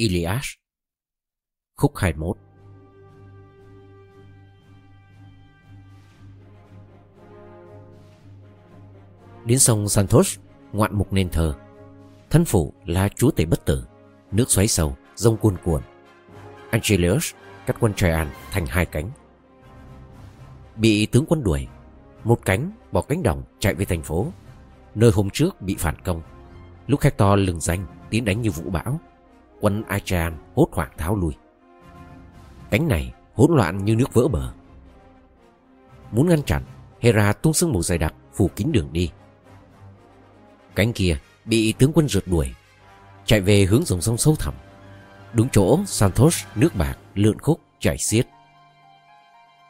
Ilias Khúc 21 Đến sông Santos Ngoạn mục nền thờ. Thân phủ là chúa tể bất tử Nước xoáy sâu, rông cuồn cuộn. Angelius cắt quân Traian thành hai cánh. Bị tướng quân đuổi Một cánh bỏ cánh đồng chạy về thành phố Nơi hôm trước bị phản công. Lúc Hector lừng danh tiến đánh như vũ bão Quân Achan hốt hoảng tháo lui. Cánh này hỗn loạn như nước vỡ bờ. Muốn ngăn chặn, Hera tung sương mù dày đặc phủ kín đường đi. Cánh kia bị tướng quân rượt đuổi, Chạy về hướng dòng sông sâu thẳm. Đúng chỗ Santos nước bạc lượn khúc chảy xiết.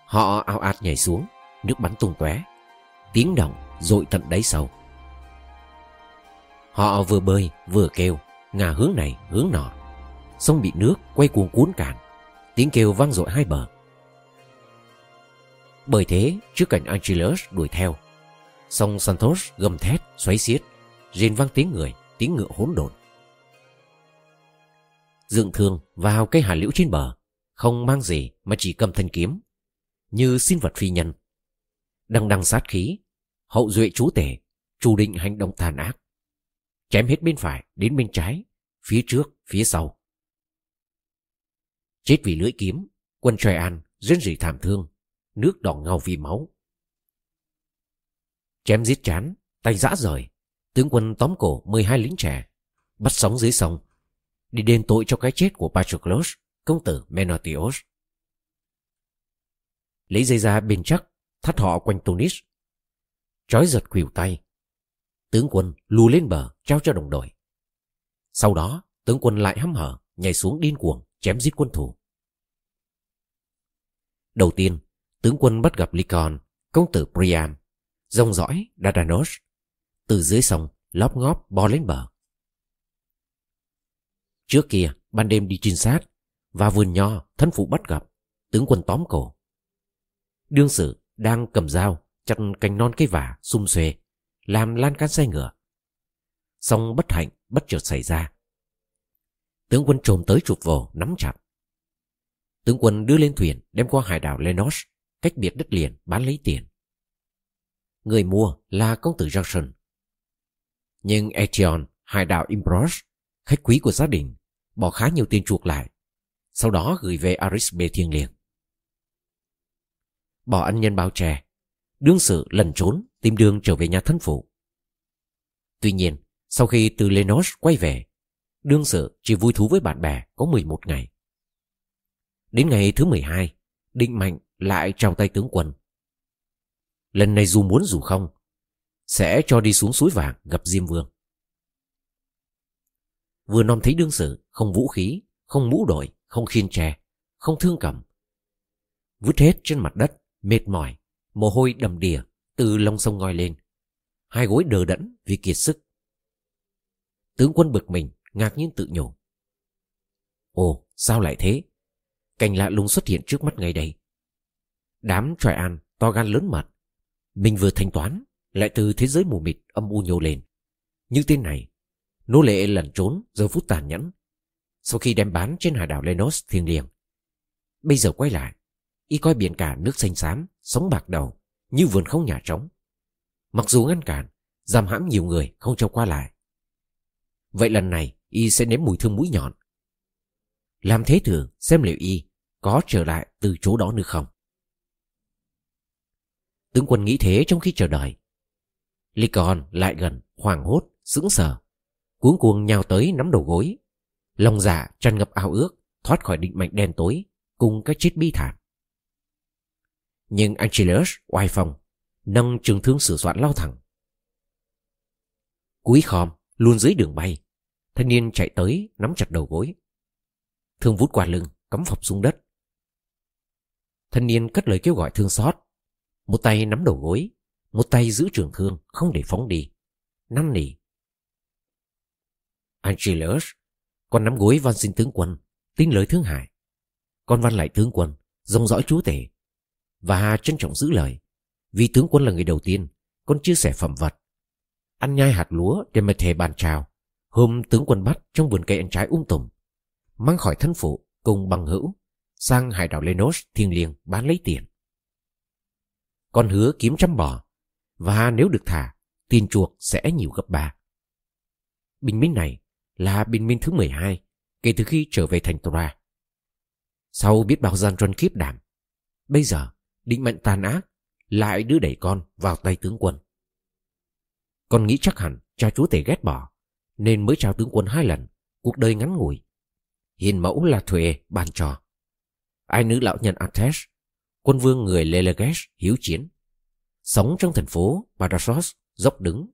Họ ao ạt nhảy xuống, Nước bắn tung tóe, Tiếng động dội tận đáy sâu. Họ vừa bơi vừa kêu, Ngả hướng này hướng nọ. Sông bị nước quay cuồng cuốn cạn. Tiếng kêu vang dội hai bờ. Bởi thế, trước cảnh Angelus đuổi theo Sông Santos gầm thét, xoáy xiết, Rên vang tiếng người, Tiếng ngựa hỗn độn. Dựng thương vào cây hà liễu trên bờ, Không mang gì mà chỉ cầm thanh kiếm, Như sinh vật phi nhân. Đằng đằng sát khí, Hậu duệ chú tể Chủ định hành động tàn ác, Chém hết bên phải đến bên trái, Phía trước, phía sau. Chết vì lưỡi kiếm Quân Choi An rên rỉ thảm thương Nước đỏ ngầu vì máu. Chém giết chán Tay giã rời Tướng quân tóm cổ 12 lính trẻ Bắt sóng dưới sông Đi đền tội cho cái chết của Patroclus Công tử Menotios Lấy dây ra bền chắc Thắt họ quanh Tunis, Trói giật khuỷu tay Tướng quân lù lên bờ trao cho đồng đội. Sau đó tướng quân lại hăm hở Nhảy xuống điên cuồng chém giết quân thủ Đầu tiên, tướng quân bắt gặp Lycon Công tử Priam Rông dõi Dardanos Từ dưới sông lóp ngóp bò lên bờ. Trước kia, ban đêm đi trinh sát Và vườn nho thân phụ bắt gặp Tướng quân tóm cổ. Đương sự đang cầm dao Chặt cành non cây vả xung xuê, Làm lan can xe ngựa. Xong bất hạnh bất chợt xảy ra. Tướng quân trồm tới chụp vồ nắm chặt. Tướng quân đưa lên thuyền đem qua hải đảo Lenos Cách biệt đất liền bán lấy tiền. Người mua là công tử Johnson Nhưng Etion, hải đảo Imbros Khách quý của gia đình Bỏ khá nhiều tiền chuộc lại Sau đó gửi về Arisbe thiêng liêng. Bỏ ăn nhân bao trẻ Đương sự lần trốn Tìm đường trở về nhà thân phụ. Tuy nhiên Sau khi từ Lenos quay về Đương sự chỉ vui thú với bạn bè Có 11 ngày. Đến ngày thứ 12 Định Mạnh lại trao tay tướng quân. Lần này dù muốn dù không Sẽ cho đi xuống suối vàng gặp Diêm Vương. Vừa nom thấy đương sự Không vũ khí, không mũ đội Không khiên tre, không thương cầm. Vứt hết trên mặt đất Mệt mỏi, mồ hôi đầm đìa Từ lông sông ngoi lên. Hai gối đờ đẫn vì kiệt sức. Tướng quân bực mình Ngạc nhiên tự nhủ. Ồ sao lại thế? Cảnh lạ lùng xuất hiện trước mắt ngay đây. Đám tròi an to gan lớn mặt, Mình vừa thanh toán Lại từ thế giới mù mịt âm u nhô lên. Như tên này Nô lệ lẩn trốn giờ phút tàn nhẫn. Sau khi đem bán trên hải đảo Lenos thiêng liêng Bây giờ quay lại Y coi biển cả nước xanh xám Sống bạc đầu Như vườn không nhà trống. Mặc dù ngăn cản Giam hãm nhiều người không cho qua lại. Vậy lần này Y sẽ nếm mùi thương mũi nhọn. Làm thế thử xem liệu Y Có trở lại từ chỗ đó nữa không. Tướng quân nghĩ thế trong khi chờ đợi. Lycon lại gần Hoàng hốt, sững sờ Cuống cuồng nhào tới nắm đầu gối. Lòng dạ tràn ngập ao ước Thoát khỏi định mệnh đen tối Cùng cái chết bi thảm. Nhưng Angelus oai phong Nâng trường thương sửa soạn lao thẳng. Cúi khom luôn dưới đường bay Thanh niên chạy tới, nắm chặt đầu gối. Thương vút qua lưng, Cắm phập xuống đất. Thanh niên cất lời kêu gọi thương xót. Một tay nắm đầu gối, Một tay giữ trường thương, Không để phóng đi. Năn nỉ. Angelus Con nắm gối van xin tướng quân, Tin lời thương hại Con văn lại tướng quân, Dòng dõi chúa tể. Và trân trọng giữ lời, Vì tướng quân là người đầu tiên, Con chia sẻ phẩm vật. Ăn nhai hạt lúa để mà thề bàn trào Hôm tướng quân bắt trong vườn cây ăn trái ung um tùm mang khỏi thân phụ cùng bằng hữu sang hải đảo Lenos thiêng liêng bán lấy tiền. Con hứa kiếm trăm bò và nếu được thả, tiền chuộc sẽ nhiều gấp ba. Bình minh này là bình minh thứ 12 kể từ khi trở về thành Tora. Sau biết bao gian truân kiếp đảm, bây giờ định mệnh tàn ác lại đưa đẩy con vào tay tướng quân. Con nghĩ chắc hẳn cha chúa tể ghét bỏ, nên mới trao tướng quân hai lần, cuộc đời ngắn ngủi. Hiền mẫu là thuê ban trò. Ai nữ lão nhân Atesh, quân vương người Lelegesh hiếu chiến. Sống trong thành phố Badasos, dốc đứng.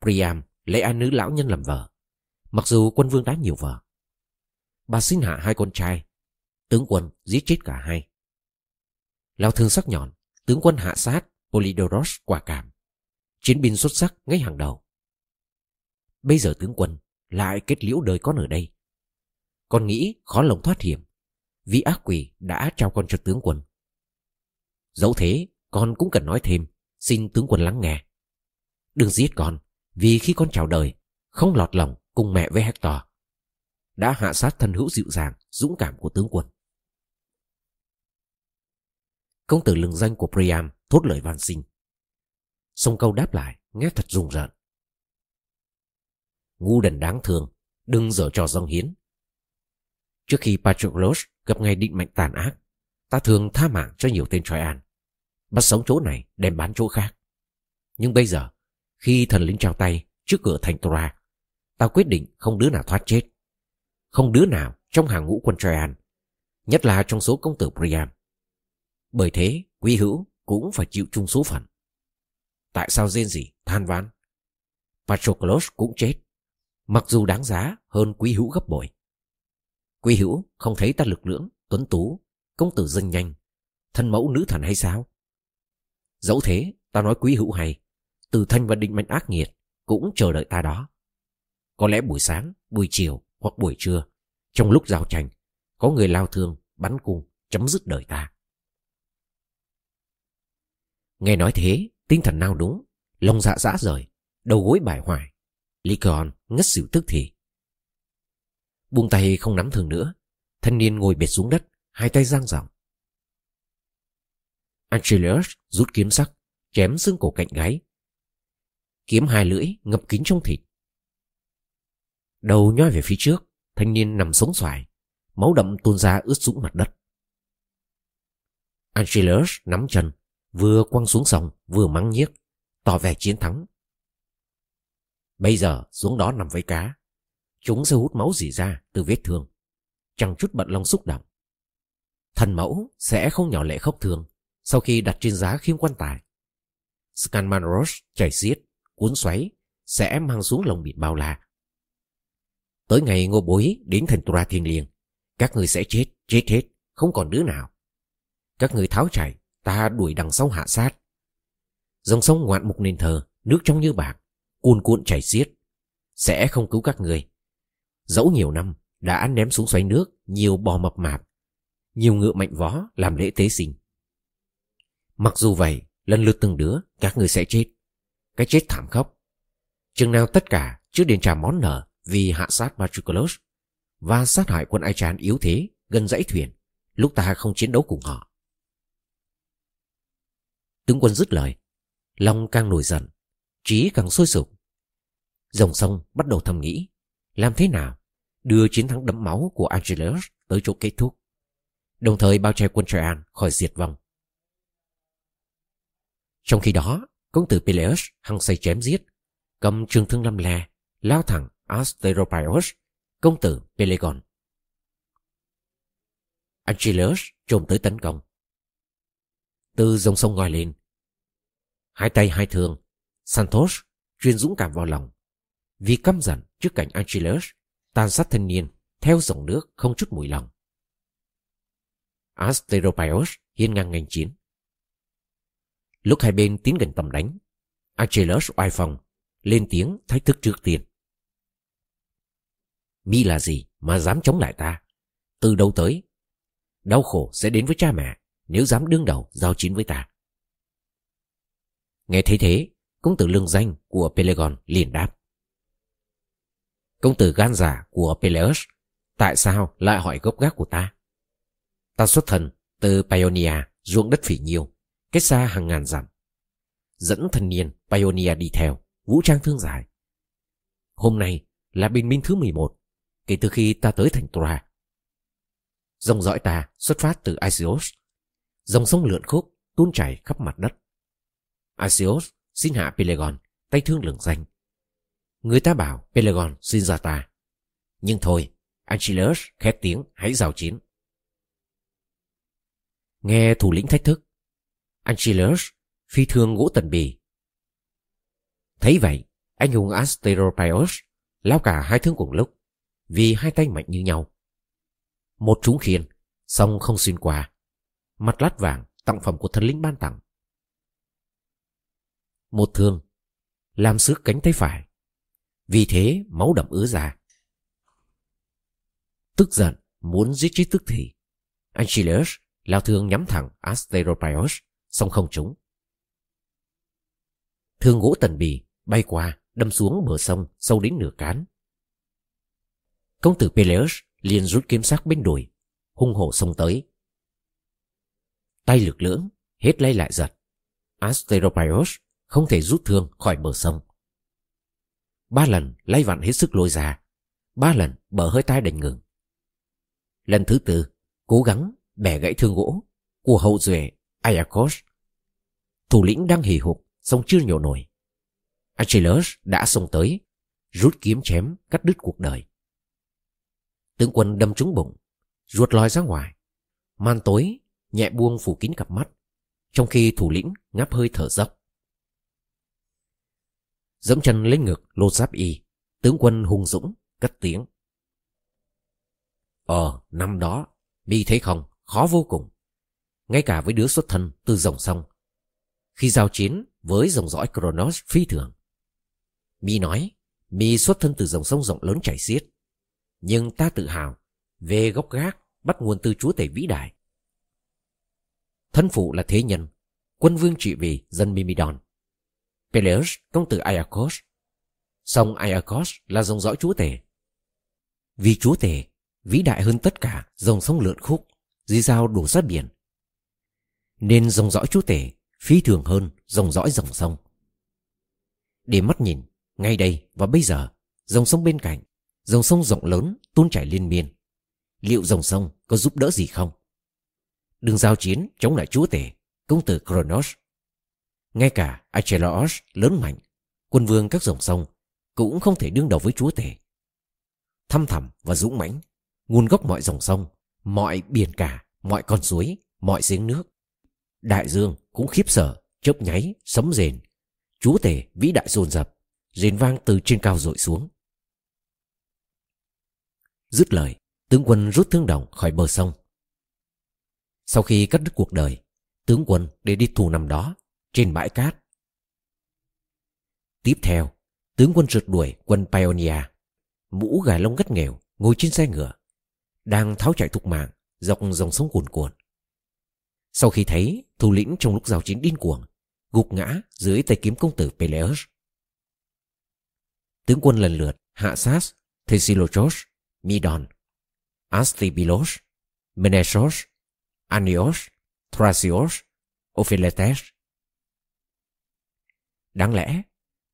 Priam lấy ai nữ lão nhân làm vợ, mặc dù quân vương đã nhiều vợ. Bà sinh hạ hai con trai, tướng quân giết chết cả hai. Lao thương sắc nhọn, tướng quân hạ sát Polydoros quả cảm. Chiến binh xuất sắc ngay hàng đầu. Bây giờ tướng quân lại kết liễu đời con ở đây. Con nghĩ khó lòng thoát hiểm vì ác quỷ đã trao con cho tướng quân. Dẫu thế, con cũng cần nói thêm, xin tướng quân lắng nghe. Đừng giết con, vì khi con chào đời, không lọt lòng cùng mẹ với Hector. Đã hạ sát thân hữu dịu dàng, dũng cảm của tướng quân. Công tử lừng danh của Priam thốt lời van xin. Sông câu đáp lại, nghe thật rùng rợn. Ngu đần đáng thương, đừng dở trò dông hiến. Trước khi Patroclus gặp ngày định mệnh tàn ác, ta thường tha mạng cho nhiều tên Troyan. Bắt sống chỗ này đem bán chỗ khác. Nhưng bây giờ, khi thần linh trao tay trước cửa thành Tora, ta quyết định không đứa nào thoát chết. Không đứa nào trong hàng ngũ quân Troyan, nhất là trong số công tử Priam. Bởi thế, quý hữu cũng phải chịu chung số phận. Tại sao rên gì, than ván? Patroclus cũng chết, mặc dù đáng giá hơn quý hữu gấp bội. Quý hữu không thấy ta lực lưỡng, tuấn tú, công tử danh nhanh, thân mẫu nữ thần hay sao? Dẫu thế, ta nói quý hữu hay, từ thanh và định mệnh ác nghiệt cũng chờ đợi ta đó. Có lẽ buổi sáng, buổi chiều hoặc buổi trưa, trong lúc giao tranh, có người lao thương, bắn cung, chấm dứt đời ta. Nghe nói thế, tinh thần nào đúng, lòng dạ dã rời, đầu gối bài hoài. Lycaon ngất xỉu tức thì. Buông tay không nắm thường nữa, thanh niên ngồi bệt xuống đất, hai tay giang rộng. Angelus rút kiếm sắc, chém xương cổ cạnh gáy. Kiếm hai lưỡi ngập kín trong thịt. Đầu nhoi về phía trước, thanh niên nằm sống xoài, máu đậm tuôn ra ướt sũng mặt đất. Angelus nắm chân, vừa quăng xuống sông vừa mắng nhiếc, tỏ vẻ chiến thắng. Bây giờ xuống đó nằm với cá, chúng sẽ hút máu gì ra từ vết thương, chẳng chút bận lòng xúc động. Thần mẫu sẽ không nhỏ lệ khóc thương sau khi đặt trên giá khiêm quan tài. Scanmanros chảy xiết, cuốn xoáy, sẽ mang xuống lòng biển bao la. Tới ngày ngô bối đến thành Tura thiên liêng, các người sẽ chết, chết hết, không còn đứa nào. Các người tháo chạy, ta đuổi đằng sau hạ sát. Dòng sông ngoạn mục nền thờ, nước trong như bạc, cuồn cuộn chảy xiết, sẽ không cứu các người. Dẫu nhiều năm đã ném xuống xoáy nước nhiều bò mập mạp, nhiều ngựa mạnh vó làm lễ tế sinh. Mặc dù vậy, lần lượt từng đứa các người sẽ chết. Cái chết thảm khốc. Chừng nào tất cả trước đền trả món nợ vì hạ sát Patroclus và sát hại quân Ai chán yếu thế gần dãy thuyền lúc ta không chiến đấu cùng họ. Tướng quân dứt lời, Long càng nổi giận, trí càng sôi sục. Dòng sông bắt đầu thầm nghĩ, làm thế nào đưa chiến thắng đẫm máu của Angelus tới chỗ kết thúc, đồng thời bao che quân Troyan khỏi diệt vong. Trong khi đó, công tử Peleus hăng say chém giết, cầm trường thương lâm le, lao thẳng Asteropios, công tử Pelegon. Angelus trồm tới tấn công. Từ dòng sông ngoi lên. Hai tay hai thương, Santos chuyên dũng cảm vào lòng. Vì căm giận trước cảnh Angelus tàn sát thanh niên theo dòng nước không chút mùi lòng. Asteropios hiên ngang ngành chiến. Lúc hai bên tiến gần tầm đánh, Angelus oai phong lên tiếng thách thức trước tiên. Mi là gì mà dám chống lại ta? Từ đâu tới? Đau khổ sẽ đến với cha mẹ nếu dám đương đầu giao chiến với ta. Nghe thấy thế, công tử lương danh của Pelagon liền đáp. Công tử gan giả của Peleus Tại sao lại hỏi gốc gác của ta? Ta xuất thân từ Pioneer, ruộng đất phỉ nhiêu, cách xa hàng ngàn dặm. Dẫn thanh niên Pioneer đi theo, vũ trang thương giải. Hôm nay là bình minh thứ 11, kể từ khi ta tới thành Tora. Dòng dõi ta xuất phát từ Isios. Dòng sông lượn khúc, tuôn chảy khắp mặt đất. Isios xin hạ Pelagon, tay thương lường danh. Người ta bảo Pelagon xin ra ta. Nhưng thôi, Angelus khét tiếng hãy giao chiến. Nghe thủ lĩnh thách thức, Angelus phi thương gỗ tần bì. Thấy vậy, anh hùng Asteropios lao cả hai thương cùng lúc, vì hai tay mạnh như nhau. Một trúng khiên, song không xuyên qua. Mặt lát vàng, tặng phẩm của thần linh ban tặng. Một thương, làm xước cánh tay phải. Vì thế máu đậm ứa ra. Tức giận, muốn giết chết tức thì. Achilles lao thương nhắm thẳng Asteropios, song không trúng. Thương gỗ tần bì bay qua, đâm xuống bờ sông sâu đến nửa cán. Công tử Peleus liền rút kiếm sắc bên đùi, hung hổ xông tới. Tay lực lưỡng, hết lay lại giật. Asteropios không thể rút thương khỏi bờ sông. Ba lần lay vặn hết sức lôi ra, ba lần bờ hơi tai đành ngừng. Lần thứ tư, cố gắng bẻ gãy thương gỗ của hậu duệ Ayakos. Thủ lĩnh đang hì hục, sông chưa nhổ nổi. Achilles đã xông tới, rút kiếm chém cắt đứt cuộc đời. Tướng quân đâm trúng bụng, ruột lòi ra ngoài. Man tối, nhẹ buông phủ kín cặp mắt, trong khi thủ lĩnh ngáp hơi thở dốc. Dẫm chân lấy ngực lô giáp y, tướng quân hung dũng, cất tiếng. Ờ, năm đó, mi thấy không, khó vô cùng. Ngay cả với đứa xuất thân từ dòng sông. Khi giao chiến với dòng dõi Kronos phi thường. Mi nói, Mi xuất thân từ dòng sông rộng lớn chảy xiết. Nhưng ta tự hào về gốc gác bắt nguồn từ chúa tể vĩ đại. Thân phụ là thế nhân, quân vương trị vì dân Mimidon. Peleus, công tử Iacos. Song Iacos là dòng dõi chúa tể. Vì chúa tể, vĩ đại hơn tất cả dòng sông lượn khúc, di giao đổ sát biển. Nên dòng dõi chúa tể phi thường hơn dòng dõi dòng sông. Để mắt nhìn, ngay đây và bây giờ, dòng sông bên cạnh, dòng sông rộng lớn tuôn chảy liên miên. Liệu dòng sông có giúp đỡ gì không? Đừng giao chiến chống lại chúa tể, công tử Kronos. Ngay cả Achelaos lớn mạnh, quân vương các dòng sông cũng không thể đương đầu với chúa tể. Thăm thẳm và dũng mãnh, nguồn gốc mọi dòng sông, mọi biển cả, mọi con suối, mọi giếng nước. Đại dương cũng khiếp sợ, chớp nháy, sấm rền. Chúa tể vĩ đại dồn dập, rền vang từ trên cao dội xuống. Dứt lời, tướng quân rút thương đồng khỏi bờ sông. Sau khi cắt đứt cuộc đời, tướng quân để đi thù năm đó, trên bãi cát. Tiếp theo, tướng quân rượt đuổi quân Pioneer, mũ gà lông gắt nghèo, ngồi trên xe ngựa, đang tháo chạy thục mạng dọc dòng sông cuồn cuộn. Sau khi thấy thủ lĩnh trong lúc giao chiến điên cuồng, gục ngã dưới tay kiếm công tử Peleus. Tướng quân lần lượt hạ sát Thesilochos, Midon, Astibilos, Menesos, Anios, Thrasios, Ophiletes. Đáng lẽ,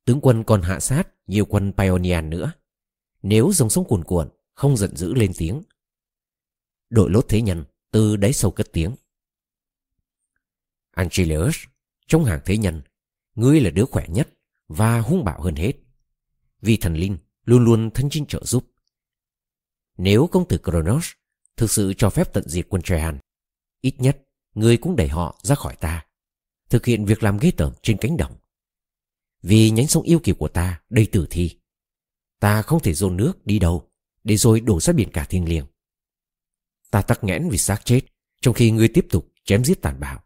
tướng quân còn hạ sát nhiều quân Paeonian nữa. Nếu dòng sông cuồn cuộn không giận dữ lên tiếng. Đội lốt thế nhân từ đáy sâu cất tiếng. Angelus, trong hàng thế nhân, ngươi là đứa khỏe nhất và hung bạo hơn hết. Vì thần linh luôn luôn thân chinh trợ giúp. Nếu công tử Kronos thực sự cho phép tận diệt quân Trehan, ít nhất ngươi cũng đẩy họ ra khỏi ta, thực hiện việc làm ghê tởm trên cánh đồng. Vì nhánh sông yêu kiều của ta đầy tử thi, ta không thể dồn nước đi đâu để rồi đổ ra biển cả thiên liêng. Ta tắc nghẽn vì xác chết trong khi ngươi tiếp tục chém giết tàn bạo.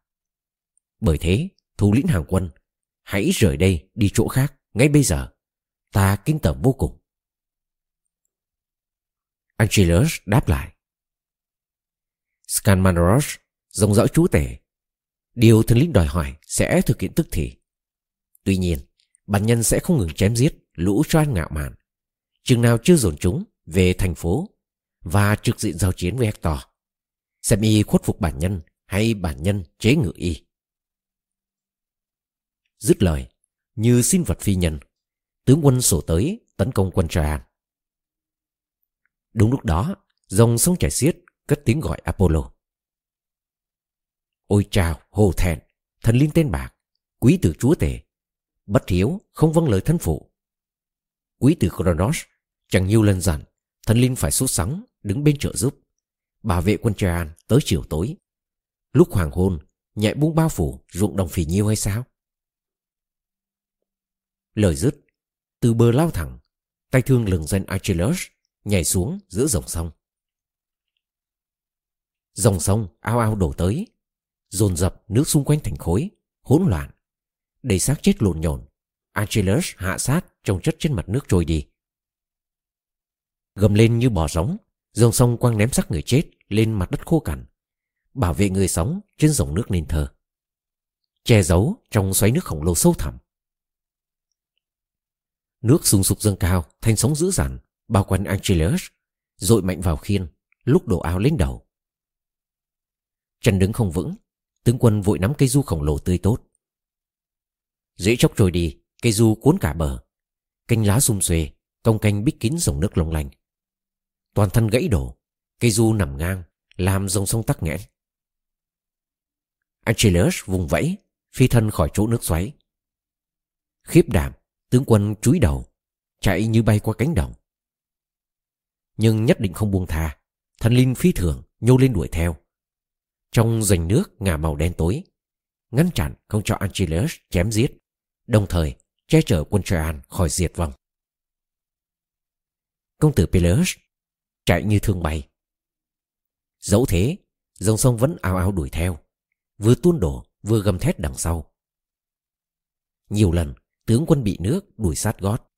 Bởi thế, thủ lĩnh hàng quân, hãy rời đây đi chỗ khác ngay bây giờ. Ta kinh tởm vô cùng. Angelus đáp lại. Scanmanoros Dòng dõi chú tể. Điều thần linh đòi hỏi sẽ thực hiện tức thì. Tuy nhiên, bản nhân sẽ không ngừng chém giết lũ choan ngạo mạn. Chừng nào chưa dồn chúng về thành phố và trực diện giao chiến với Hector. Xem y khuất phục bản nhân hay bản nhân chế ngự y. Dứt lời, như sinh vật phi nhân, tướng quân sổ tới tấn công quân Traian. Đúng lúc đó, dòng sông chảy xiết cất tiếng gọi Apollo. Ôi chào, hồ thẹn, thần linh tên bạc, quý tử chúa tể, bất hiếu, không vâng lời thân phụ. Quý tử Kronos chẳng nhiều lần dặn, thần linh phải sốt sắng, đứng bên trợ giúp, bảo vệ quân Traian tới chiều tối. Lúc hoàng hôn, nhẹ buông bao phủ ruộng đồng phì nhiêu hay sao? Lời dứt, từ bờ lao thẳng, tay thương lừng danh Achilles nhảy xuống giữa dòng sông. Dòng sông ao ao đổ tới, dồn dập nước xung quanh thành khối, hỗn loạn. Đầy xác chết lộn nhộn Achilles hạ sát trông chất trên mặt nước trôi đi. Gầm lên như bò giống, dòng sông quăng ném xác người chết lên mặt đất khô cằn, bảo vệ người sống trên dòng nước nên thơ. Che giấu trong xoáy nước khổng lồ sâu thẳm. Nước sùng sục dâng cao, thành sóng dữ dằn, bao quanh Achilles, dội mạnh vào khiên, lúc đổ áo lên đầu. Chân đứng không vững, tướng quân vội nắm cây du khổng lồ tươi tốt. Dễ chốc trôi đi, cây du cuốn cả bờ. Canh lá sum xuê, cong canh bích kín dòng nước long lanh. Toàn thân gãy đổ, cây du nằm ngang, làm dòng sông tắc nghẽn. Angelus vùng vẫy, phi thân khỏi chỗ nước xoáy. Khiếp đảm, tướng quân chúi đầu, chạy như bay qua cánh đồng. Nhưng nhất định không buông tha, thần linh phi thường nhô lên đuổi theo. Trong rành nước ngả màu đen tối, ngăn chặn không cho Angelus chém giết, đồng thời che chở quân Traian khỏi diệt vong. Công tử Peleus chạy như thương bay. Dẫu thế, dòng sông vẫn ào ào đuổi theo, vừa tuôn đổ vừa gầm thét đằng sau. Nhiều lần, tướng quân bị nước đuổi sát gót.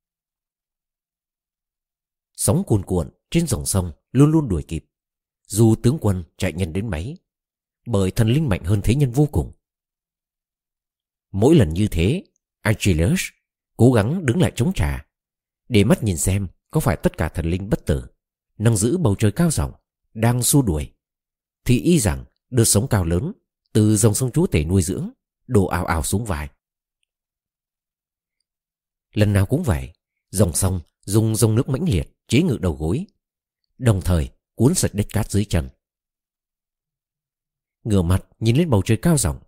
Sóng cuồn cuộn trên dòng sông luôn luôn đuổi kịp, dù tướng quân chạy nhanh đến mấy, bởi thần linh mạnh hơn thế nhân vô cùng. Mỗi lần như thế, Achilles cố gắng đứng lại chống trả, để mắt nhìn xem có phải tất cả thần linh bất tử, nâng giữ bầu trời cao rộng, đang xua đuổi, thì y rằng đợt sống cao lớn từ dòng sông chúa tể nuôi dưỡng đổ ào ào xuống vai. Lần nào cũng vậy, dòng sông dùng dòng nước mãnh liệt chế ngự đầu gối, đồng thời cuốn sạch đất cát dưới chân. Ngửa mặt nhìn lên bầu trời cao rộng,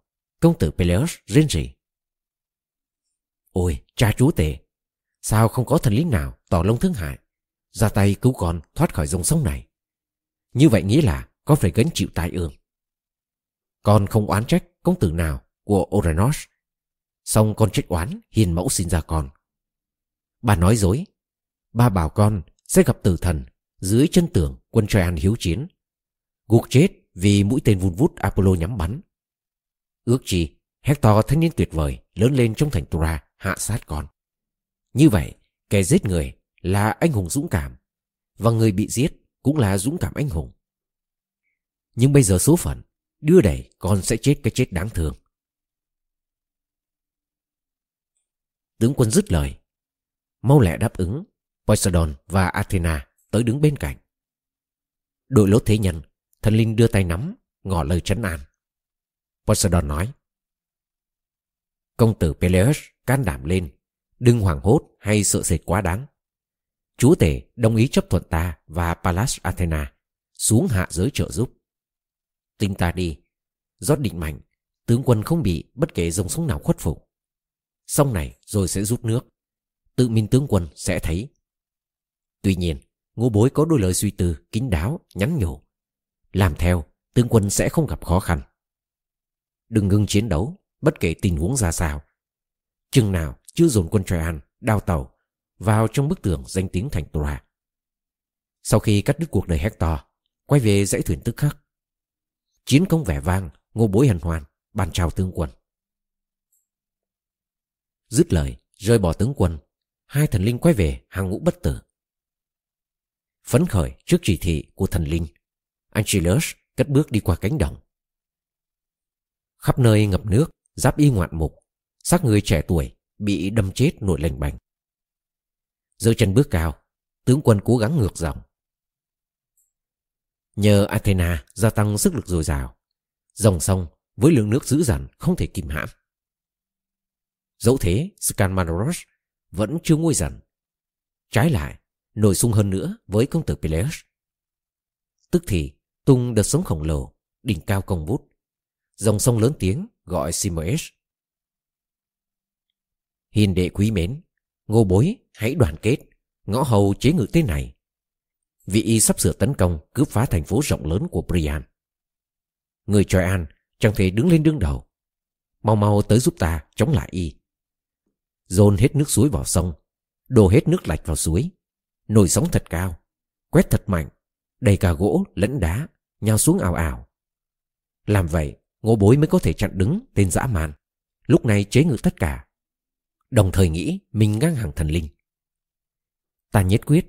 công tử Peleus rên rỉ. Ôi, cha chúa tể, sao không có thần linh nào tỏ lông thương hại, ra tay cứu con thoát khỏi dòng sông này? Như vậy nghĩa là có phải gánh chịu tai ương. Con không oán trách công tử nào của Oranos, xong con trách oán hiền mẫu sinh ra con. Bà nói dối, ba bảo con sẽ gặp tử thần dưới chân tường quân Troyan hiếu chiến. Gục chết vì mũi tên vun vút Apollo nhắm bắn. Ước chi, Hector thanh niên tuyệt vời lớn lên trong thành Tura hạ sát con. Như vậy, kẻ giết người là anh hùng dũng cảm, và người bị giết cũng là dũng cảm anh hùng. Nhưng bây giờ số phận, đưa đẩy con sẽ chết cái chết đáng thương. Tướng quân dứt lời, mau lẹ đáp ứng, Poseidon và Athena tới đứng bên cạnh. Đội lốt thế nhân, thần linh đưa tay nắm, ngỏ lời trấn an. Poseidon nói, Công tử Peleus can đảm lên, đừng hoảng hốt hay sợ sệt quá đáng. Chúa tể đồng ý chấp thuận ta và Pallas Athena xuống hạ giới trợ giúp. Tin ta đi, rót định mạnh, tướng quân không bị bất kể dòng sông nào khuất phục. Xong này rồi sẽ rút nước, tự mình tướng quân sẽ thấy. Tuy nhiên, ngô bối có đôi lời suy tư, kín đáo, nhắn nhủ. Làm theo, tướng quân sẽ không gặp khó khăn. Đừng ngưng chiến đấu, bất kể tình huống ra sao. Chừng nào chưa dồn quân Troyan, đào tàu, vào trong bức tường danh tiếng thành Troa. Sau khi cắt đứt cuộc đời Hector, quay về dãy thuyền tức khắc. Chiến công vẻ vang, ngô bối hân hoan, bàn chào tướng quân. Dứt lời, rơi bỏ tướng quân, hai thần linh quay về hàng ngũ bất tử. Phấn khởi trước chỉ thị của thần linh, Angelus cất bước đi qua cánh đồng. Khắp nơi ngập nước, giáp y ngoạn mục, xác người trẻ tuổi bị đâm chết nổi lành bành. Giơ chân bước cao, tướng quân cố gắng ngược dòng. Nhờ Athena gia tăng sức lực dồi dào, dòng sông với lượng nước dữ dằn không thể kìm hãm. Dẫu thế, Scanmanoros vẫn chưa nguôi dần. Trái lại, nổi sung hơn nữa với công tử Peleus. Tức thì, tung đợt sống khổng lồ, đỉnh cao công vút. Dòng sông lớn tiếng gọi Simoes. Hiền đệ quý mến, ngô bối hãy đoàn kết, ngõ hầu chế ngự thế này. Vị y sắp sửa tấn công cướp phá thành phố rộng lớn của Brian. Người Troyan chẳng thể đứng lên đương đầu. Mau mau tới giúp ta chống lại y. Dồn hết nước suối vào sông, đổ hết nước lạch vào suối. Nổi sóng thật cao, quét thật mạnh, đầy cả gỗ lẫn đá, nhào xuống ảo ảo. Làm vậy, ngô bối mới có thể chặn đứng tên dã man. Lúc này chế ngự tất cả. Đồng thời nghĩ mình ngang hàng thần linh. Ta nhất quyết,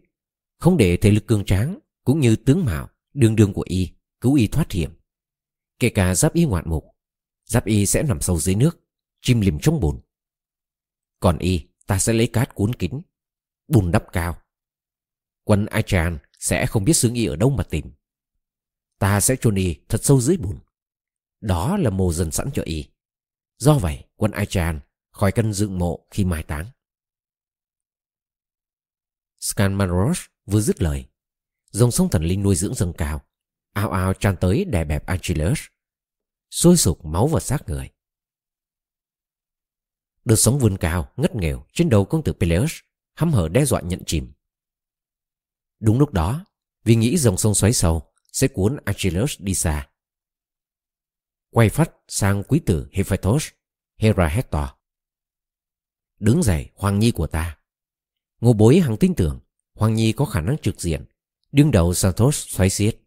không để thể lực cường tráng cũng như tướng mạo, đường đường của y, cứu y thoát hiểm. Kể cả giáp y ngoạn mục, giáp y sẽ nằm sâu dưới nước, chim lìm trong bùn. Còn y, ta sẽ lấy cát cuốn kín, bùn đắp cao. Quân ai tràn sẽ không biết xương y ở đâu mà tìm. Ta sẽ chôn y thật sâu dưới bùn. Đó là mồ dần sẵn cho y. Do vậy, quân ai tràn khỏi cần dựng mộ khi mai táng. Scanmanros vừa dứt lời. Dòng sông thần linh nuôi dưỡng dâng cao, ao ao tràn tới đè bẹp Angelus, sôi sục máu và xác người. Đợt sóng vươn cao, ngất nghèo trên đầu công tử Peleus, hăm hở đe dọa nhận chìm. Đúng lúc đó, vì nghĩ dòng sông xoáy sâu sẽ cuốn Achilles đi xa. Quay phát sang quý tử Hephaestus, Hera Hector. Đứng dậy, Hoàng Nhi của ta. Ngô bối hằng tin tưởng Hoàng Nhi có khả năng trực diện, đương đầu Santos xoáy xiết.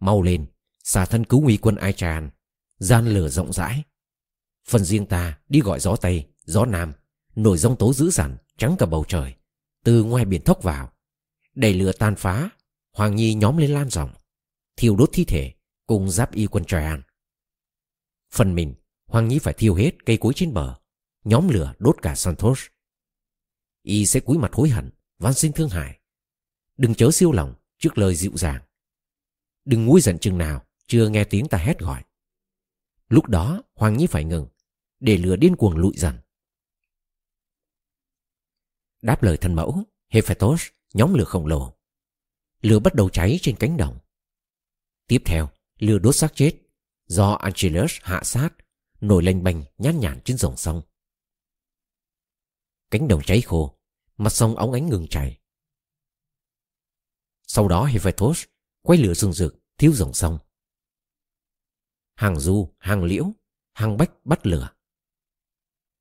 Mau lên, xả thân cứu nguy quân Ai Tràn, gian lửa rộng rãi. Phần riêng ta đi gọi gió Tây, gió Nam, nổi giông tố dữ dằn, trắng cả bầu trời, từ ngoài biển thốc vào. Đẩy lửa tan phá, Hoàng Nhi nhóm lên lan rộng, thiêu đốt thi thể cùng giáp y quân tràn. Phần mình, Hoàng Nhi phải thiêu hết cây cối trên bờ, nhóm lửa đốt cả Santos. Y sẽ cúi mặt hối hận, van xin thương hại. Đừng chớ siêu lòng trước lời dịu dàng. Đừng nguôi giận chừng nào chưa nghe tiếng ta hét gọi. Lúc đó Hoàng Nhi phải ngừng, để lửa điên cuồng lụi dần. Đáp lời thân mẫu, Hephaestus nhóm lửa khổng lồ. Lửa bắt đầu cháy trên cánh đồng. Tiếp theo, lửa đốt xác chết do Angelus hạ sát nổi lênh bềnh nhát nhản trên dòng sông. Cánh đồng cháy khô, mặt sông óng ánh ngừng chảy. Sau đó Hephaestus quay lửa rừng rực thiếu dòng sông. Hàng du, hàng liễu, hàng bách bắt lửa.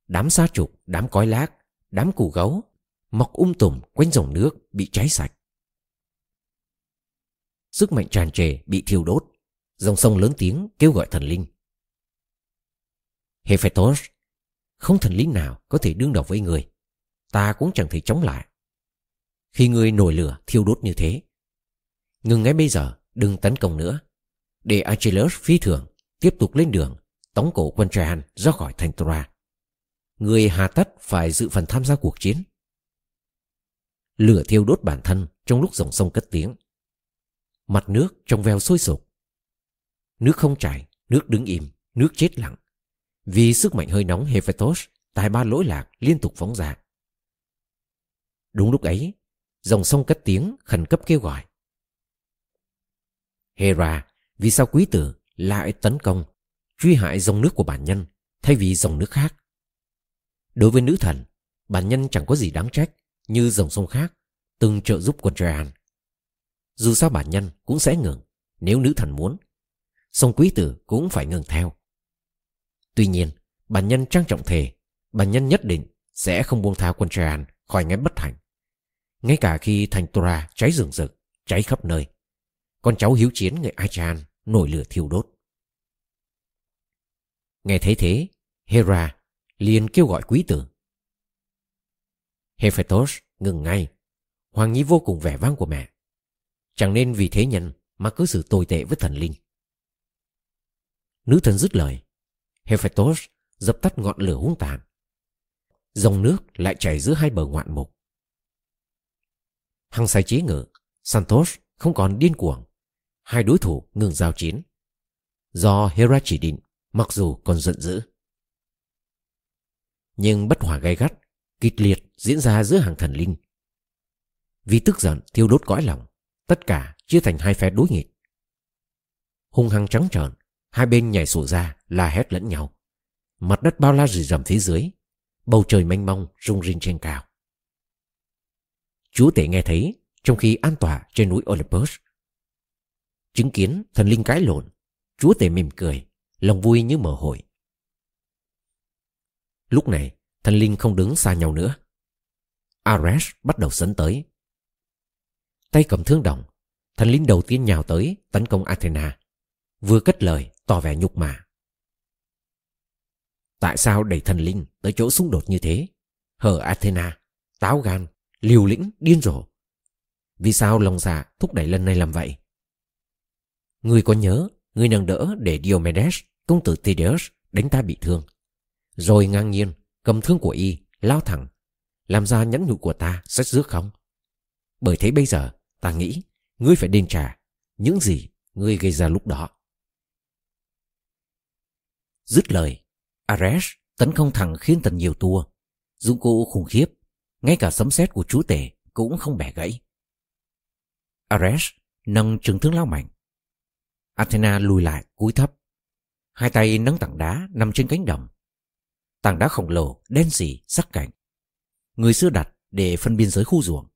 Đám sa trục, đám cói lác, đám củ gấu mọc um tùm quanh dòng nước bị cháy sạch. Sức mạnh tràn trề bị thiêu đốt, dòng sông lớn tiếng kêu gọi thần linh. Hephaestus, không thần linh nào có thể đương đầu với người, ta cũng chẳng thể chống lại. Khi người nổi lửa thiêu đốt như thế, ngừng ngay bây giờ, đừng tấn công nữa, để Achilles phi thường tiếp tục lên đường tống cổ quân Trajan ra khỏi thành Troa. Người hà tất phải dự phần tham gia cuộc chiến. Lửa thiêu đốt bản thân trong lúc dòng sông cất tiếng. Mặt nước trong veo sôi sục. Nước không chảy, nước đứng im, nước chết lặng. Vì sức mạnh hơi nóng Hephaestus, tài ba lỗi lạc liên tục phóng ra. Đúng lúc ấy, dòng sông cất tiếng khẩn cấp kêu gọi. Hera, vì sao quý tử lại tấn công, truy hại dòng nước của bản nhân thay vì dòng nước khác? Đối với nữ thần, bản nhân chẳng có gì đáng trách như dòng sông khác từng trợ giúp quân Traian. Dù sao bản nhân cũng sẽ ngừng nếu nữ thần muốn. Sông quý tử cũng phải ngừng theo. Tuy nhiên, bản nhân trang trọng thề, bản nhân nhất định sẽ không buông tha quân Traian khỏi ngén bất thành. Ngay cả khi thành Tora cháy rừng rực, cháy khắp nơi. Con cháu hiếu chiến người Achan nổi lửa thiêu đốt. Nghe thấy thế, Hera liền kêu gọi quý tử. Hephaestus ngừng ngay. Hoàng Nhi vô cùng vẻ vang của mẹ. Chẳng nên vì thế nhân mà cứ xử tồi tệ với thần linh. Nữ thần dứt lời. Hephaestus dập tắt ngọn lửa hung tàn. Dòng nước lại chảy giữa hai bờ ngoạn mục. Hăng say chế ngự, Santos không còn điên cuồng. hai đối thủ ngừng giao chiến. Do Hera chỉ định, mặc dù còn giận dữ. Nhưng bất hòa gay gắt, kịch liệt diễn ra giữa hàng thần linh. Vì tức giận thiêu đốt cõi lòng, tất cả chia thành hai phe đối nghịch. Hung hăng trắng trợn, hai bên nhảy sổ ra la hét lẫn nhau. Mặt đất bao la rì rầm phía dưới, bầu trời mênh mông rung rinh trên cao. Chúa tể nghe thấy trong khi an tỏa trên núi Olympus. Chứng kiến thần linh cãi lộn, chúa tể mỉm cười, lòng vui như mở hội. Lúc này, thần linh không đứng xa nhau nữa. Ares bắt đầu sấn tới. Tay cầm thương đồng, thần linh đầu tiên nhào tới tấn công Athena. Vừa cất lời tỏ vẻ nhục mạ. Tại sao đẩy thần linh tới chỗ xung đột như thế? Hở Athena, táo gan, liều lĩnh, điên rồ. Vì sao lòng dạ thúc đẩy lần này làm vậy? Người có nhớ, người nâng đỡ để Diomedes, công tử Tydeus, đánh ta bị thương. Rồi ngang nhiên, cầm thương của y, lao thẳng, làm ra nhẫn nhục của ta sách rước không? Bởi thế bây giờ, ta nghĩ, ngươi phải đền trả những gì ngươi gây ra lúc đó. Dứt lời, Ares tấn công thẳng khiến tần nhiều tua. Dụng cụ khủng khiếp, ngay cả sấm sét của chúa tể cũng không bẻ gãy. Ares nâng trường thương lao mạnh. Athena lùi lại cúi thấp. Hai tay nâng tảng đá nằm trên cánh đồng. Tảng đá khổng lồ, đen xỉ, sắc cạnh. Người xưa đặt để phân biên giới khu ruộng.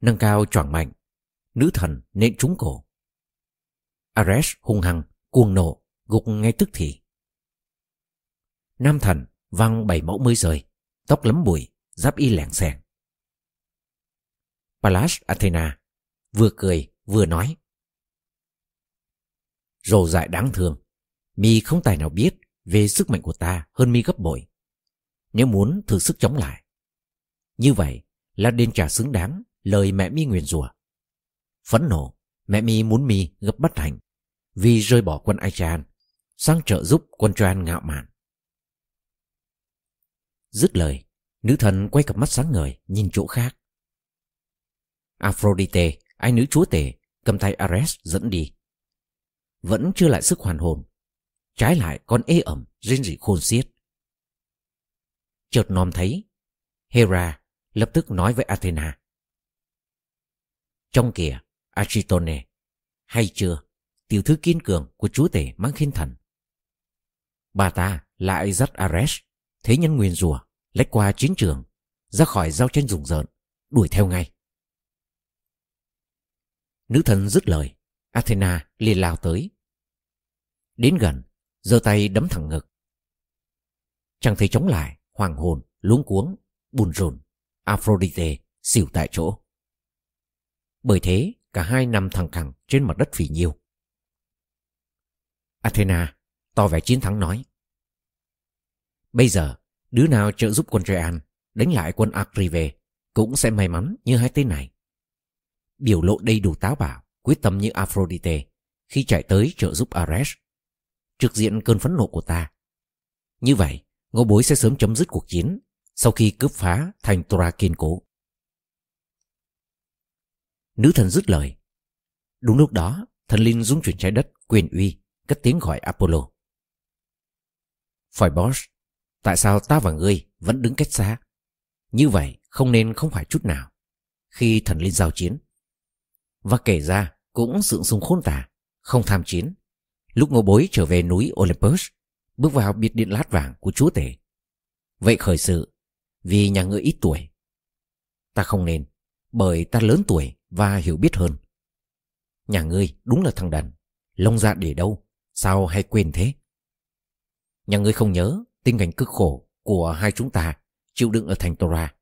Nâng cao choảng mạnh, nữ thần nện trúng cổ. Ares hung hăng, cuồng nộ, gục ngay tức thì. Nam thần văng bảy mẫu mới rời, tóc lấm bụi, giáp y lẻng xèng. Pallas Athena vừa cười vừa nói. Rồ dại đáng thương, mi không tài nào biết về sức mạnh của ta hơn mi gấp bội. Nếu muốn thử sức chống lại. Như vậy là đền trả xứng đáng lời mẹ mi nguyền rủa. Phẫn nộ, mẹ mi muốn mi gấp bất thành vì rơi bỏ quân Aichan sang trợ giúp quân Troan ngạo mạn. Dứt lời, nữ thần quay cặp mắt sáng ngời nhìn chỗ khác. Aphrodite, ai nữ chúa tể, cầm tay Ares dẫn đi. Vẫn chưa lại sức hoàn hồn. Trái lại còn ê ẩm, rên rỉ khôn xiết. Chợt nom thấy, Hera lập tức nói với Athena. Trong kìa, Achitone, hay chưa, tiểu thư kiên cường của chúa tể mang khiên thần. Bà ta lại dắt Ares, thế nhân nguyền rùa, lách qua chiến trường, ra khỏi giao tranh rùng rợn, đuổi theo ngay. Nữ thần dứt lời, Athena liền lao tới. Đến gần, giơ tay đấm thẳng ngực. Chẳng thấy chống lại, hoàng hồn, luống cuống, bùn rùn Aphrodite xỉu tại chỗ. Bởi thế, cả hai nằm thẳng cẳng trên mặt đất phỉ nhiêu. Athena tỏ vẻ chiến thắng nói. Bây giờ, đứa nào trợ giúp quân Troyan đánh lại quân Acrive cũng sẽ may mắn như hai tên này biểu lộ đầy đủ táo bạo, quyết tâm như Aphrodite khi chạy tới trợ giúp Ares. Trực diện cơn phẫn nộ của ta. Như vậy, ngô bối sẽ sớm chấm dứt cuộc chiến sau khi cướp phá thành Tora kiên cố. Nữ thần dứt lời. Đúng lúc đó, thần linh dung chuyển trái đất, quyền uy, cất tiếng gọi Apollo. Phoebus, tại sao ta và ngươi vẫn đứng cách xa? Như vậy không nên không phải chút nào. Khi thần linh giao chiến, và kể ra cũng sượng sung khôn tả Không tham chiến. Lúc ngô bối trở về núi Olympus Bước vào biệt điện lát vàng của chúa tể. Vậy khởi sự Vì nhà ngươi ít tuổi. Ta không nên Bởi ta lớn tuổi và hiểu biết hơn. Nhà ngươi đúng là thằng đần Lông dạ để đâu Sao hay quên thế? Nhà ngươi không nhớ Tình cảnh cực khổ của hai chúng ta Chịu đựng ở thành Tora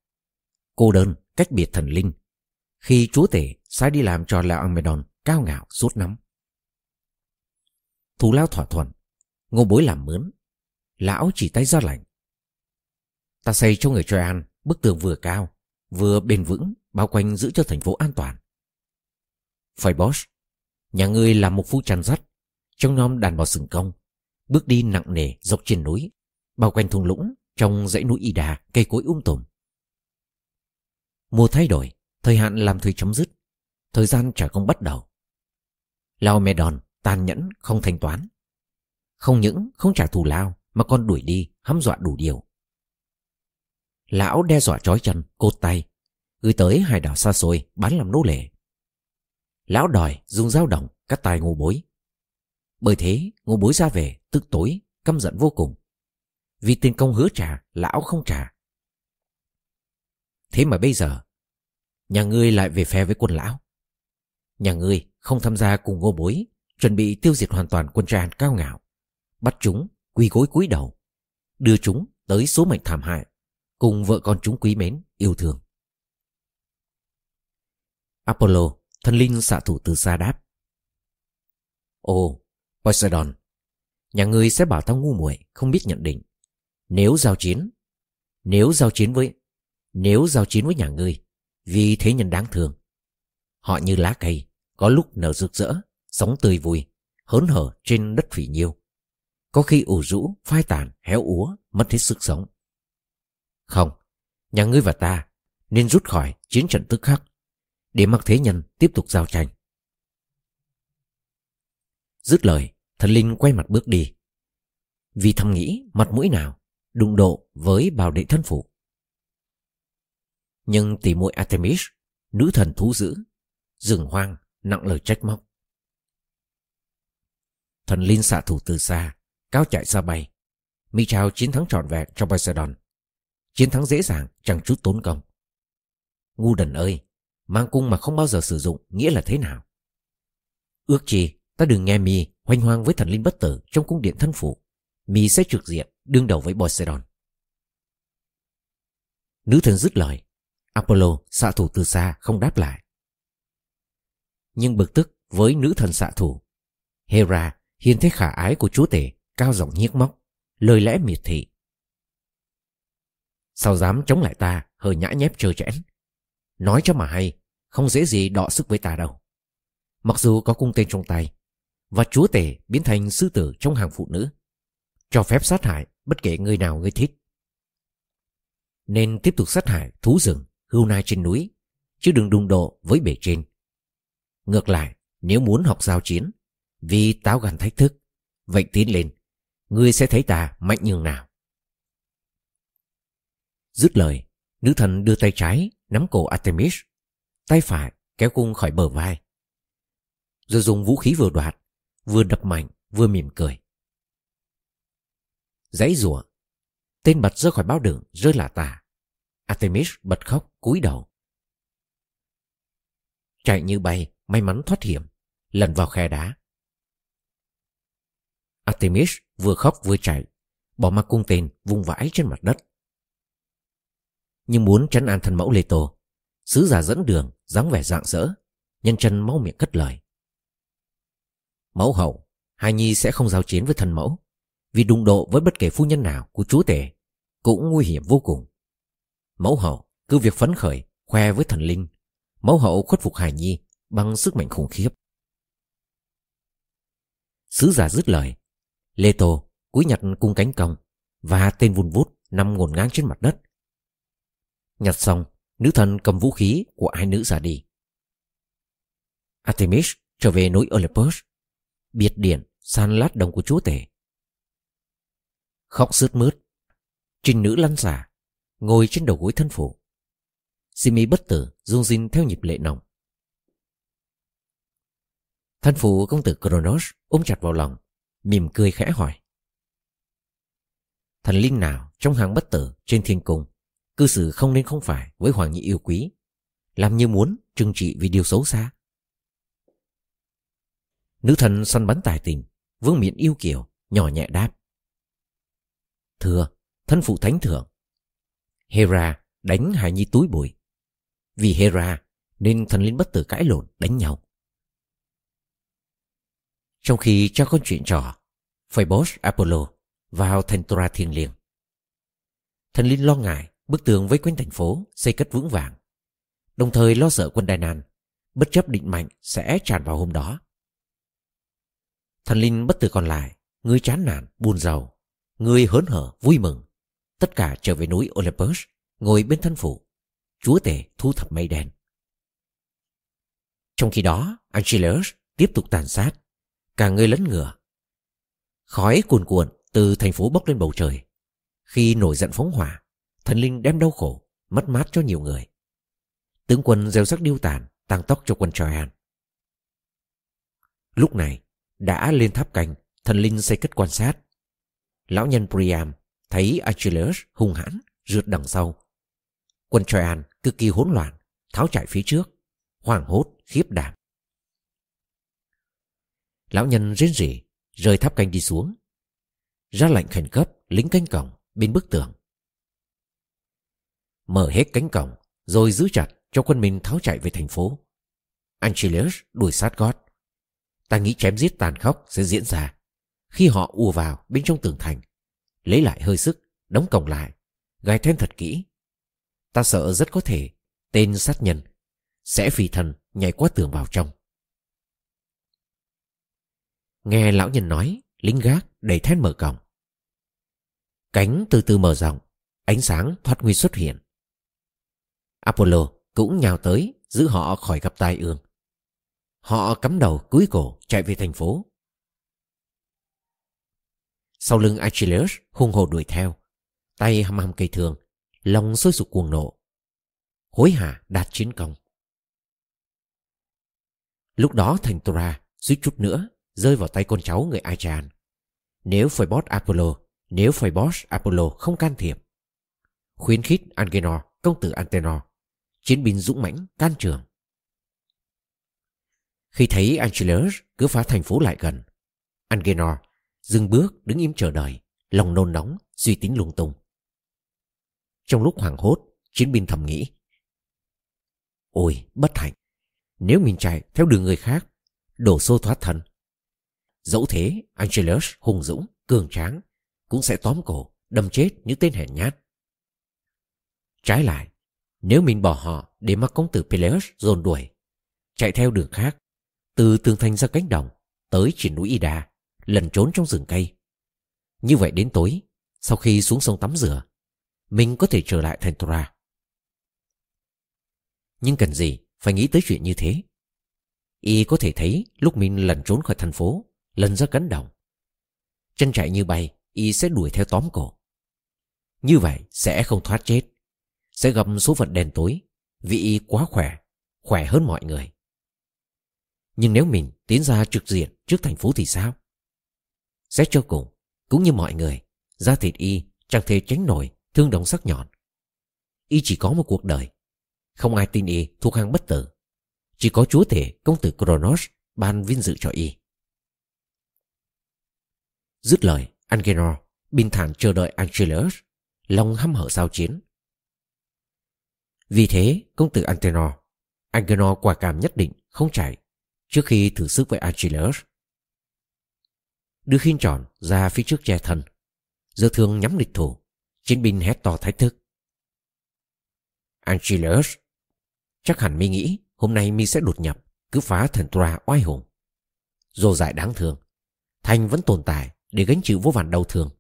Cô đơn cách biệt thần linh khi chúa tể sai đi làm cho Laomedon cao ngạo suốt nắm. Thù lao thỏa thuận, ngô bối làm mướn, lão chỉ tay ra lạnh. Ta xây cho người Troyan bức tường vừa cao, vừa bền vững, bao quanh giữ cho thành phố an toàn. Phaebos, nhà ngươi là một phu chăn dắt, trong nhóm đàn bò sừng công, bước đi nặng nề dọc trên núi, bao quanh thung lũng trong dãy núi y đà cây cối um tùm. Mùa thay đổi, Thời hạn làm thuê chấm dứt Thời gian trả công bắt đầu lao mè đòn tàn nhẫn không thanh toán. Không những không trả thù lao mà còn đuổi đi, hăm dọa đủ điều. Lão đe dọa trói chân, cột tay, gửi tới hải đảo xa xôi bán làm nô lệ. Lão đòi dùng dao đồng cắt tay ngô bối. Bởi thế ngô bối ra về tức tối, căm giận vô cùng. Vì tiền công hứa trả, lão không trả. Thế mà bây giờ, nhà ngươi lại về phe với quân lão. Nhà ngươi không tham gia cùng ngô bối, chuẩn bị tiêu diệt hoàn toàn quân tràn cao ngạo. Bắt chúng, quỳ gối cúi đầu, đưa chúng tới số mệnh thảm hại, cùng vợ con chúng quý mến, yêu thương. Apollo, thần linh xạ thủ từ xa đáp. Ồ, Poseidon, nhà ngươi sẽ bảo tao ngu muội không biết nhận định. Nếu giao chiến, nếu giao chiến với, nếu giao chiến với nhà ngươi, vì thế nhân đáng thương. Họ như lá cây, có lúc nở rực rỡ, sống tươi vui, hớn hở trên đất phỉ nhiêu. Có khi ủ rũ, phai tàn, héo úa, mất hết sức sống. Không, nhà ngươi và ta nên rút khỏi chiến trận tức khắc để mặc thế nhân tiếp tục giao tranh. Dứt lời, thần linh quay mặt bước đi. Vì thầm nghĩ mặt mũi nào đụng độ với bảo đệ thân phụ. Nhưng tỷ muội Artemis, nữ thần thú dữ, rừng hoang, nặng lời trách móc. Thần linh xạ thủ từ xa, cao chạy xa bay. Mi trao chiến thắng trọn vẹn cho Poseidon. Chiến thắng dễ dàng, chẳng chút tốn công. Ngu đần ơi, mang cung mà không bao giờ sử dụng nghĩa là thế nào? Ước chi, ta đừng nghe mi hoành hoang với thần linh bất tử trong cung điện thân phụ. Mi sẽ trực diện, đương đầu với Poseidon. Nữ thần dứt lời. Apollo xạ thủ từ xa không đáp lại. Nhưng bực tức với nữ thần xạ thủ. Hera hiền thế khả ái của chúa tể cao giọng nhiếc móc, lời lẽ miệt thị. Sao dám chống lại ta hơi nhã nhép trơ chẽn Nói cho mà hay Không dễ gì đọ sức với ta đâu Mặc dù có cung tên trong tay Và chúa tể biến thành sư tử trong hàng phụ nữ cho phép sát hại Bất kể người nào người thích Nên tiếp tục sát hại thú rừng Hưu nai trên núi Chứ đừng đụng độ với bể trên Ngược lại nếu muốn học giao chiến Vì táo gan thách thức Vậy tiến lên Ngươi sẽ thấy ta mạnh nhường nào Dứt lời Nữ thần đưa tay trái nắm cổ Artemis, tay phải kéo cung khỏi bờ vai. Rồi dùng vũ khí vừa đoạt, vừa đập mạnh, vừa mỉm cười. Giấy rủa tên bật rơi khỏi bao đường rơi là tà. Artemis bật khóc cúi đầu. Chạy như bay, may mắn thoát hiểm, lần vào khe đá. Artemis vừa khóc vừa chạy, bỏ mặc cung tên vung vãi trên mặt đất nhưng muốn trấn an thân mẫu Lê Tô. Sứ giả dẫn đường, dáng vẻ rạng rỡ, nhân chân máu miệng cất lời. Mẫu hậu, Hai Nhi sẽ không giao chiến với thân mẫu, vì đụng độ với bất kể phu nhân nào của chúa tể cũng nguy hiểm vô cùng. Mẫu hậu cứ việc phấn khởi, khoe với thần linh, mẫu hậu khuất phục Hải Nhi bằng sức mạnh khủng khiếp. Sứ giả dứt lời, Lê Tô cúi nhặt cung cánh công và tên vun vút nằm ngổn ngang trên mặt đất Nhặt xong, nữ thần cầm vũ khí của hai nữ giả đi. Artemis trở về núi Olympus, biệt điện san lát đồng của chúa tể. Khóc sướt mướt, trình nữ lăn xả, ngồi trên đầu gối thân phụ. Simi bất tử, rung rinh theo nhịp lệ nồng. Thân phụ công tử Kronos ôm chặt vào lòng, mỉm cười khẽ hỏi. Thần linh nào trong hàng bất tử trên thiên cung Cư xử không nên không phải với Hoàng Nhị yêu quý Làm như muốn trừng trị vì điều xấu xa Nữ thần săn bắn tài tình Vương miệng yêu kiều Nhỏ nhẹ đáp Thưa thân phụ thánh thượng. Hera đánh Hải Nhi túi bụi. Vì Hera Nên thần linh bất tử cãi lộn đánh nhau. Trong khi cho con chuyện trò Phoebus Apollo vào thành Tora thiên liêng. Thần linh lo ngại Bức tường vây quanh thành phố xây cất vững vàng. Đồng thời lo sợ quân Đài Nàn, Bất chấp định mạnh sẽ tràn vào hôm đó. Thần linh bất tử còn lại Người chán nản, buồn giàu Người hớn hở, vui mừng Tất cả trở về núi Olympus Ngồi bên thân phủ Chúa tể thu thập mây đen Trong khi đó Angelus tiếp tục tàn sát, cả người lẫn ngựa. Khói cuồn cuộn từ thành phố bốc lên bầu trời. Khi nổi giận phóng hỏa, thần linh đem đau khổ, mất mát cho nhiều người. Tướng quân gieo sắc điêu tàn, tăng tốc cho quân Troyan. Lúc này, đã lên tháp canh, thần linh xây cất quan sát. Lão nhân Priam thấy Achilles hung hãn, rượt đằng sau. Quân Troyan cực kỳ hỗn loạn, tháo chạy phía trước, hoảng hốt, khiếp đảm. Lão nhân rên rỉ, rơi tháp canh đi xuống. Ra lệnh khẩn cấp, lính canh cổng, bên bức tường. Mở hết cánh cổng, rồi giữ chặt cho quân mình tháo chạy về thành phố. Achilles đuổi sát gót. Ta nghĩ chém giết tàn khốc sẽ diễn ra khi họ ùa vào bên trong tường thành, lấy lại hơi sức, đóng cổng lại, gài then thật kỹ. Ta sợ rất có thể tên sát nhân sẽ phi thần nhảy qua tường vào trong. Nghe lão nhân nói, lính gác đẩy then mở cổng. Cánh từ từ mở rộng, ánh sáng thoát nguy xuất hiện. Apollo cũng nhào tới giữ họ khỏi gặp tai ương. Họ cắm đầu cúi cổ chạy về thành phố. Sau lưng Achilles hung hồ đuổi theo, tay hăm hăm cây thường, lòng sôi sục cuồng nộ. Hối hả đạt chiến công. Lúc đó thành Tora suýt chút nữa rơi vào tay con cháu người Achan. Nếu Phoebos Apollo, nếu Phoebos Apollo không can thiệp. Khuyến khích Angenor, công tử Antenor, chiến binh dũng mãnh can trường. Khi thấy Angelus cứ phá thành phố lại gần, Angenor dừng bước đứng im chờ đợi, lòng nôn nóng, suy tính lung tung. Trong lúc hoảng hốt, chiến binh thầm nghĩ. Ôi, bất hạnh, nếu mình chạy theo đường người khác, đổ xô thoát thân. Dẫu thế, Angelus hùng dũng, cường tráng, cũng sẽ tóm cổ, đâm chết những tên hèn nhát. Trái lại, nếu mình bỏ họ để mặc công tử Peleus dồn đuổi, chạy theo đường khác, từ tường thành ra cánh đồng, tới triển núi Ida, lần trốn trong rừng cây. Như vậy đến tối, sau khi xuống sông tắm rửa, mình có thể trở lại thành Tora. Nhưng cần gì phải nghĩ tới chuyện như thế? Y có thể thấy lúc mình lần trốn khỏi thành phố, lần ra cánh đồng. Chân chạy như bay, Y sẽ đuổi theo tóm cổ. Như vậy sẽ không thoát chết sẽ gặp số phận đen tối vì y quá khỏe, khỏe hơn mọi người. Nhưng nếu mình tiến ra trực diện trước thành phố thì sao? Xét cho cùng, cũng như mọi người, da thịt y chẳng thể tránh nổi thương đồng sắc nhọn. Y chỉ có một cuộc đời, không ai tin y thuộc hàng bất tử. Chỉ có chúa thể công tử Kronos ban vinh dự cho y. Dứt lời, Angenor bình thản chờ đợi Angelus, lòng hăm hở giao chiến. Vì thế, công tử Antenor, Angenor quả cảm nhất định không chạy trước khi thử sức với Achilles. Đưa khiên tròn ra phía trước che thân, giờ thương nhắm địch thủ, chiến binh hét to thách thức. Angelus chắc hẳn mi nghĩ hôm nay mi sẽ đột nhập, cứ phá thần Tra oai hùng. Dồ dại đáng thương, Thành vẫn tồn tại để gánh chịu vô vàn đau thương.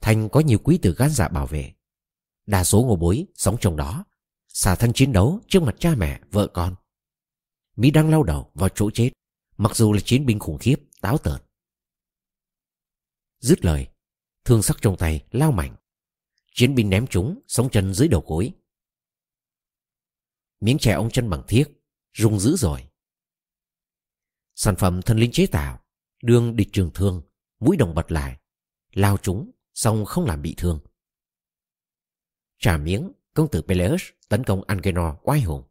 Thành có nhiều quý tử gan dạ bảo vệ. Đa số ngô bối sống trong đó xả thân chiến đấu trước mặt cha mẹ, vợ con. Mỹ đang lao đầu vào chỗ chết, mặc dù là chiến binh khủng khiếp, táo tợn. Dứt lời, thương sắc trong tay lao mạnh. Chiến binh ném chúng, sống chân dưới đầu gối. Miếng chè ông chân bằng thiết, rung dữ rồi. Sản phẩm thần linh chế tạo, đương địch trường thương, mũi đồng bật lại, lao chúng, xong không làm bị thương. Trả miếng, công tử Peleus tấn công Angenor oai hùng.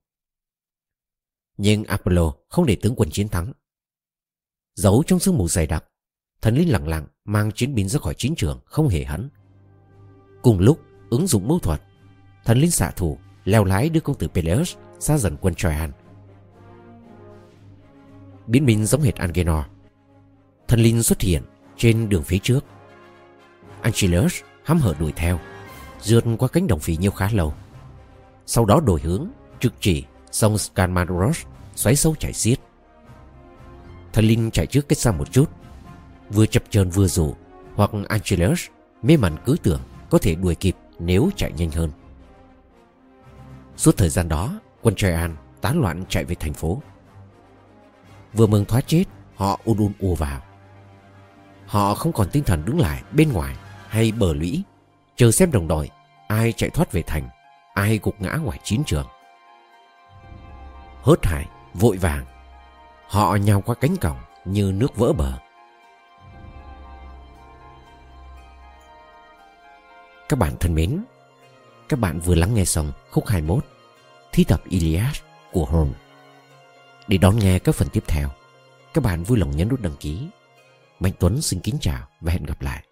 Nhưng Apollo không để tướng quân chiến thắng. Giấu trong sương mù dày đặc, thần linh lặng lặng mang chiến binh ra khỏi chiến trường không hề hấn. Cùng lúc ứng dụng mưu thuật, thần linh xạ thủ leo lái đưa công tử Peleus xa dần quân Troyan. Biến binh giống hệt Angenor. Thần linh xuất hiện trên đường phía trước. Angelus hăm hở đuổi theo, rượt qua cánh đồng phì nhiêu khá lâu. Sau đó đổi hướng Trực chỉ sông Skalmaros Xoáy sâu chảy xiết Thần Linh chạy trước cách xa một chút Vừa chập chờn vừa rủ, Hoặc Angelus mê mẩn cứ tưởng Có thể đuổi kịp nếu chạy nhanh hơn. Suốt thời gian đó, Quân Troyan tán loạn chạy về thành phố. Vừa mừng thoát chết, Họ un un ùa vào. Họ không còn tinh thần đứng lại bên ngoài Hay bờ lũy, Chờ xem đồng đội Ai chạy thoát về thành, Ai gục ngã ngoài chiến trường. Hớt hải, Vội vàng, Họ nhào qua cánh cổng Như nước vỡ bờ. Các bạn thân mến, Các bạn vừa lắng nghe xong khúc 21 Thi tập Iliad của Horn Để đón nghe các phần tiếp theo, Các bạn vui lòng nhấn nút đăng ký. Mạnh Tuấn xin kính chào và hẹn gặp lại.